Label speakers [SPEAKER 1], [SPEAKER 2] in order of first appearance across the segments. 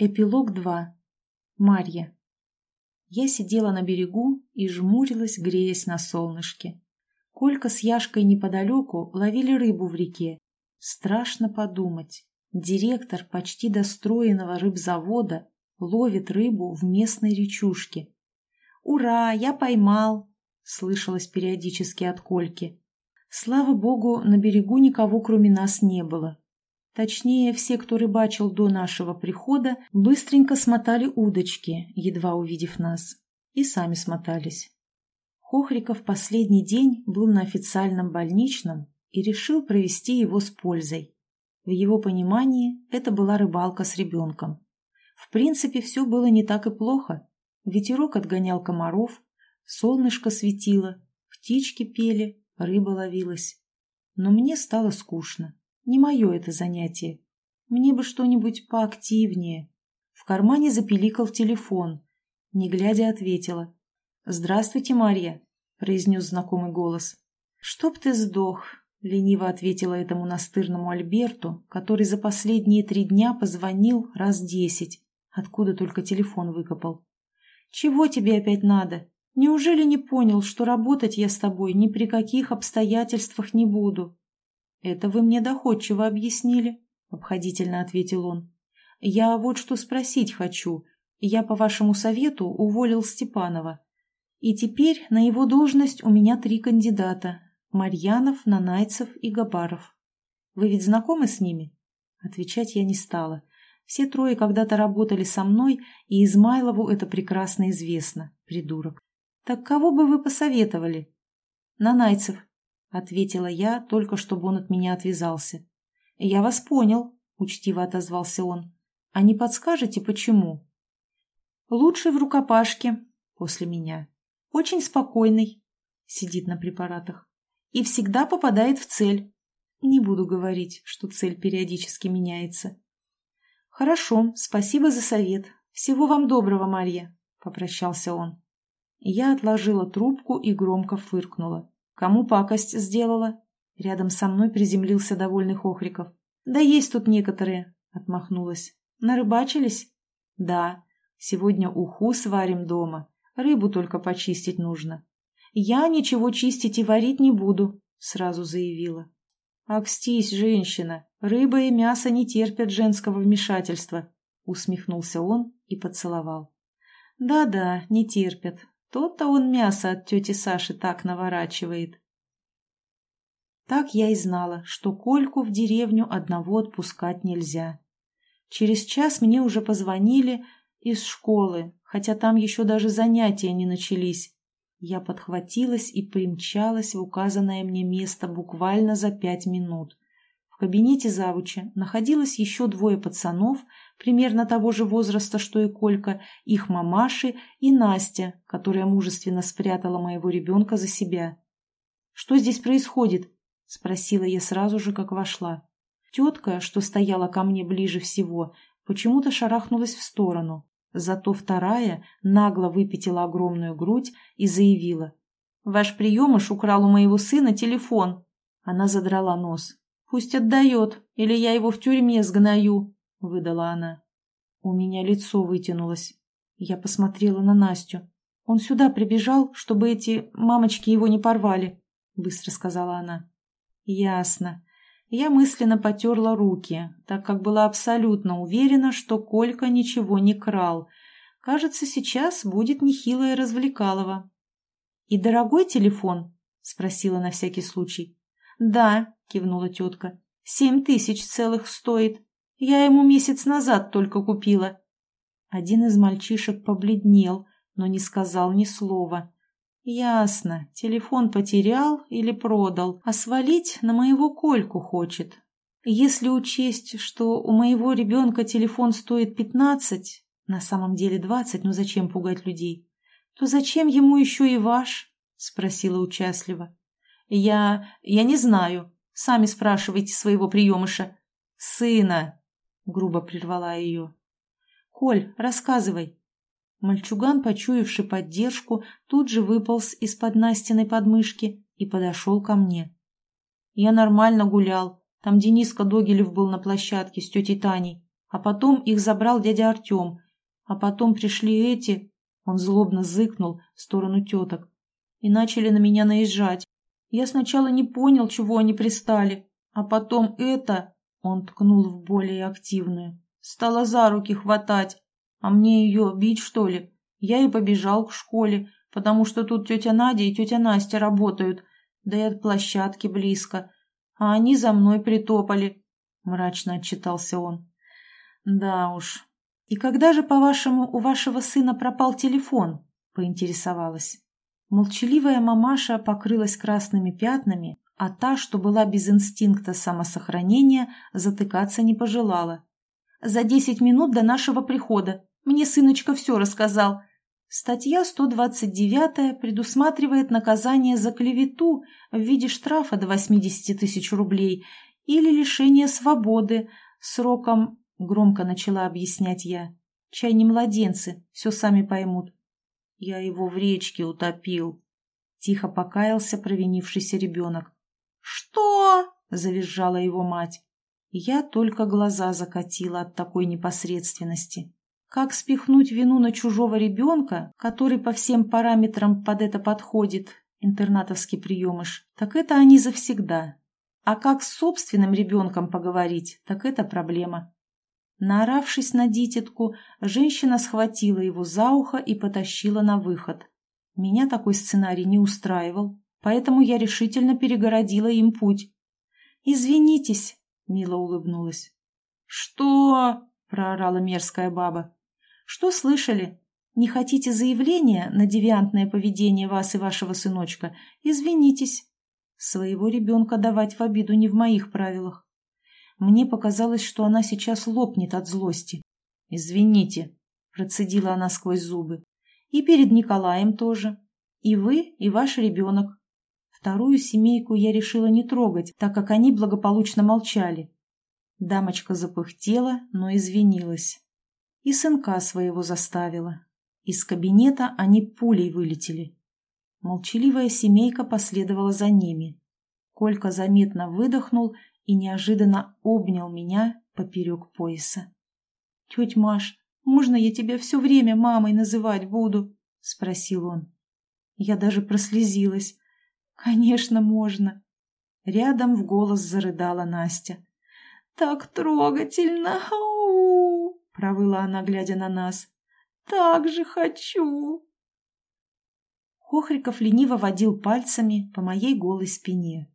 [SPEAKER 1] Эпилог 2. Марья. Я сидела на берегу и жмурилась, греясь на солнышке. Колька с Яшкой неподалеку ловили рыбу в реке. Страшно подумать. Директор почти достроенного рыбзавода ловит рыбу в местной речушке. «Ура, я поймал!» — слышалось периодически от Кольки. Слава богу, на берегу никого кроме нас не было. Точнее, все, кто рыбачил до нашего прихода, быстренько смотали удочки, едва увидев нас, и сами смотались. Хохриков последний день был на официальном больничном и решил провести его с пользой. В его понимании это была рыбалка с ребенком. В принципе, все было не так и плохо. Ветерок отгонял комаров, солнышко светило, птички пели, рыба ловилась. Но мне стало скучно. Не мое это занятие. Мне бы что-нибудь поактивнее. В кармане запеликал телефон. Не глядя, ответила. «Здравствуйте, Марья», — произнес знакомый голос. «Чтоб ты сдох», — лениво ответила этому настырному Альберту, который за последние три дня позвонил раз десять, откуда только телефон выкопал. «Чего тебе опять надо? Неужели не понял, что работать я с тобой ни при каких обстоятельствах не буду?» «Это вы мне доходчиво объяснили», — обходительно ответил он. «Я вот что спросить хочу. Я по вашему совету уволил Степанова. И теперь на его должность у меня три кандидата — Марьянов, Нанайцев и Габаров. Вы ведь знакомы с ними?» Отвечать я не стала. Все трое когда-то работали со мной, и Измайлову это прекрасно известно, придурок. «Так кого бы вы посоветовали?» «Нанайцев», — ответила я, только чтобы он от меня отвязался. «Я вас понял», — учтиво отозвался он. «А не подскажете, почему?» «Лучший в рукопашке», — после меня. «Очень спокойный», — сидит на препаратах. «И всегда попадает в цель». Не буду говорить, что цель периодически меняется. «Хорошо, спасибо за совет. Всего вам доброго, Марья», — попрощался он. Я отложила трубку и громко фыркнула. Кому пакость сделала? Рядом со мной приземлился довольный Хохриков. Да есть тут некоторые, отмахнулась. Нарыбачились? Да. Сегодня уху сварим дома. Рыбу только почистить нужно. Я ничего чистить и варить не буду, сразу заявила. Акстись, женщина, рыба и мясо не терпят женского вмешательства, усмехнулся он и поцеловал. Да-да, не терпят, тот-то он мясо от тети Саши так наворачивает. Так я и знала, что Кольку в деревню одного отпускать нельзя. Через час мне уже позвонили из школы, хотя там еще даже занятия не начались. Я подхватилась и примчалась в указанное мне место буквально за пять минут. В кабинете завуча находилось еще двое пацанов, примерно того же возраста, что и Колька, их мамаши и Настя, которая мужественно спрятала моего ребенка за себя. «Что здесь происходит?» – спросила я сразу же, как вошла. Тетка, что стояла ко мне ближе всего, почему-то шарахнулась в сторону. Зато вторая нагло выпятила огромную грудь и заявила. «Ваш приемыш украл у моего сына телефон». Она задрала нос. «Пусть отдает, или я его в тюрьме сгною». — выдала она. У меня лицо вытянулось. Я посмотрела на Настю. «Он сюда прибежал, чтобы эти мамочки его не порвали», — быстро сказала она. «Ясно». Я мысленно потерла руки, так как была абсолютно уверена, что Колька ничего не крал. Кажется, сейчас будет нехилое развлекалово. «И дорогой телефон?» — спросила на всякий случай. «Да», — кивнула тетка, — «семь тысяч целых стоит». Я ему месяц назад только купила. Один из мальчишек побледнел, но не сказал ни слова. Ясно, телефон потерял или продал, а свалить на моего Кольку хочет. Если учесть, что у моего ребенка телефон стоит пятнадцать, на самом деле двадцать, но зачем пугать людей, то зачем ему еще и ваш? Спросила участливо. Я... я не знаю. Сами спрашивайте своего приемыша. Сына, грубо прервала ее. «Коль, рассказывай». Мальчуган, почуявший поддержку, тут же выполз из-под Настиной подмышки и подошел ко мне. «Я нормально гулял. Там Дениска Догилев был на площадке с тетей Таней. А потом их забрал дядя Артем. А потом пришли эти... Он злобно зыкнул в сторону теток. И начали на меня наезжать. Я сначала не понял, чего они пристали. А потом это... Он ткнул в более активную. Стала за руки хватать. А мне ее бить, что ли? Я и побежал к школе, потому что тут тетя Надя и тетя Настя работают, да и от площадки близко. А они за мной притопали, — мрачно отчитался он. Да уж. И когда же, по-вашему, у вашего сына пропал телефон? — поинтересовалась. Молчаливая мамаша покрылась красными пятнами, а та, что была без инстинкта самосохранения, затыкаться не пожелала. «За десять минут до нашего прихода. Мне сыночка все рассказал. Статья 129 предусматривает наказание за клевету в виде штрафа до 80 тысяч рублей или лишения свободы сроком, громко начала объяснять я. Чай не младенцы, все сами поймут. Я его в речке утопил. Тихо покаялся провинившийся ребенок. «Что?» — завизжала его мать. Я только глаза закатила от такой непосредственности. Как спихнуть вину на чужого ребенка, который по всем параметрам под это подходит, интернатовский приемыш, так это они завсегда. А как с собственным ребенком поговорить, так это проблема. Наоравшись на дитятку, женщина схватила его за ухо и потащила на выход. Меня такой сценарий не устраивал, поэтому я решительно перегородила им путь. «Извинитесь», — мило улыбнулась. «Что?» — проорала мерзкая баба. Что слышали? Не хотите заявления на девиантное поведение вас и вашего сыночка? Извинитесь. Своего ребенка давать в обиду не в моих правилах. Мне показалось, что она сейчас лопнет от злости. «Извините», — процедила она сквозь зубы. «И перед Николаем тоже. И вы, и ваш ребенок. Вторую семейку я решила не трогать, так как они благополучно молчали. Дамочка запыхтела, но извинилась. И сынка своего заставила. Из кабинета они пулей вылетели. Молчаливая семейка последовала за ними. Колька заметно выдохнул и неожиданно обнял меня поперек пояса. — Теть Маш, можно я тебя все время мамой называть буду? — спросил он. Я даже прослезилась. — Конечно, можно. Рядом в голос зарыдала Настя. — Так трогательно! провыла она, глядя на нас. «Так же хочу!» Хохриков лениво водил пальцами по моей голой спине.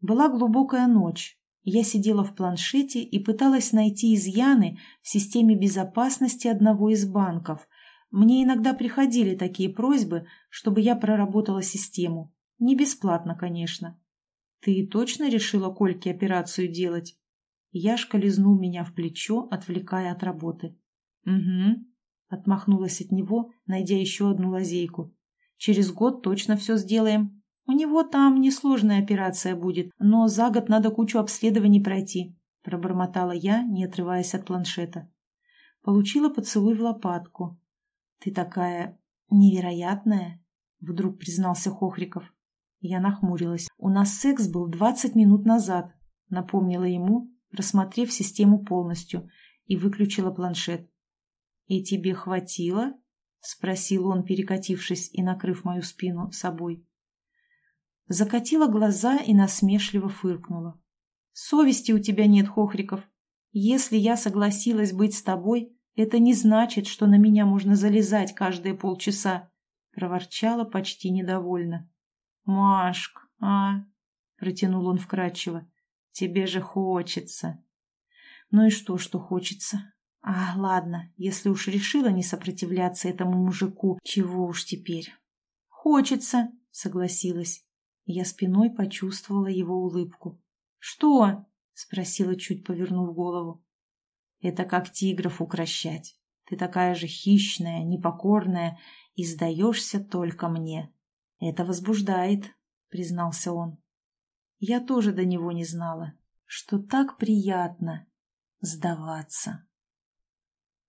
[SPEAKER 1] Была глубокая ночь. Я сидела в планшете и пыталась найти изъяны в системе безопасности одного из банков. Мне иногда приходили такие просьбы, чтобы я проработала систему. Не бесплатно, конечно. «Ты точно решила Кольке операцию делать?» Яшка лизнул меня в плечо, отвлекая от работы. «Угу», — отмахнулась от него, найдя еще одну лазейку. «Через год точно все сделаем. У него там несложная операция будет, но за год надо кучу обследований пройти», — пробормотала я, не отрываясь от планшета. Получила поцелуй в лопатку. «Ты такая невероятная», — вдруг признался Хохриков. Я нахмурилась. «У нас секс был двадцать минут назад», — напомнила ему, рассмотрев систему полностью, и выключила планшет. «И тебе хватило?» — спросил он, перекатившись и накрыв мою спину собой. Закатила глаза и насмешливо фыркнула. «Совести у тебя нет, Хохриков. Если я согласилась быть с тобой, это не значит, что на меня можно залезать каждые полчаса», — проворчала почти недовольно. «Машк, а?» — протянул он вкрадчиво. «Тебе же хочется». «Ну и что, что хочется? А, ладно, если уж решила не сопротивляться этому мужику, чего уж теперь. Хочется, согласилась. Я спиной почувствовала его улыбку. Что? спросила, чуть повернув голову. Это как тигров укращать. Ты такая же хищная, непокорная и сдаешься только мне. Это возбуждает, признался он. Я тоже до него не знала, что так приятно сдаваться.